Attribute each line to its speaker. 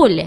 Speaker 1: Полли.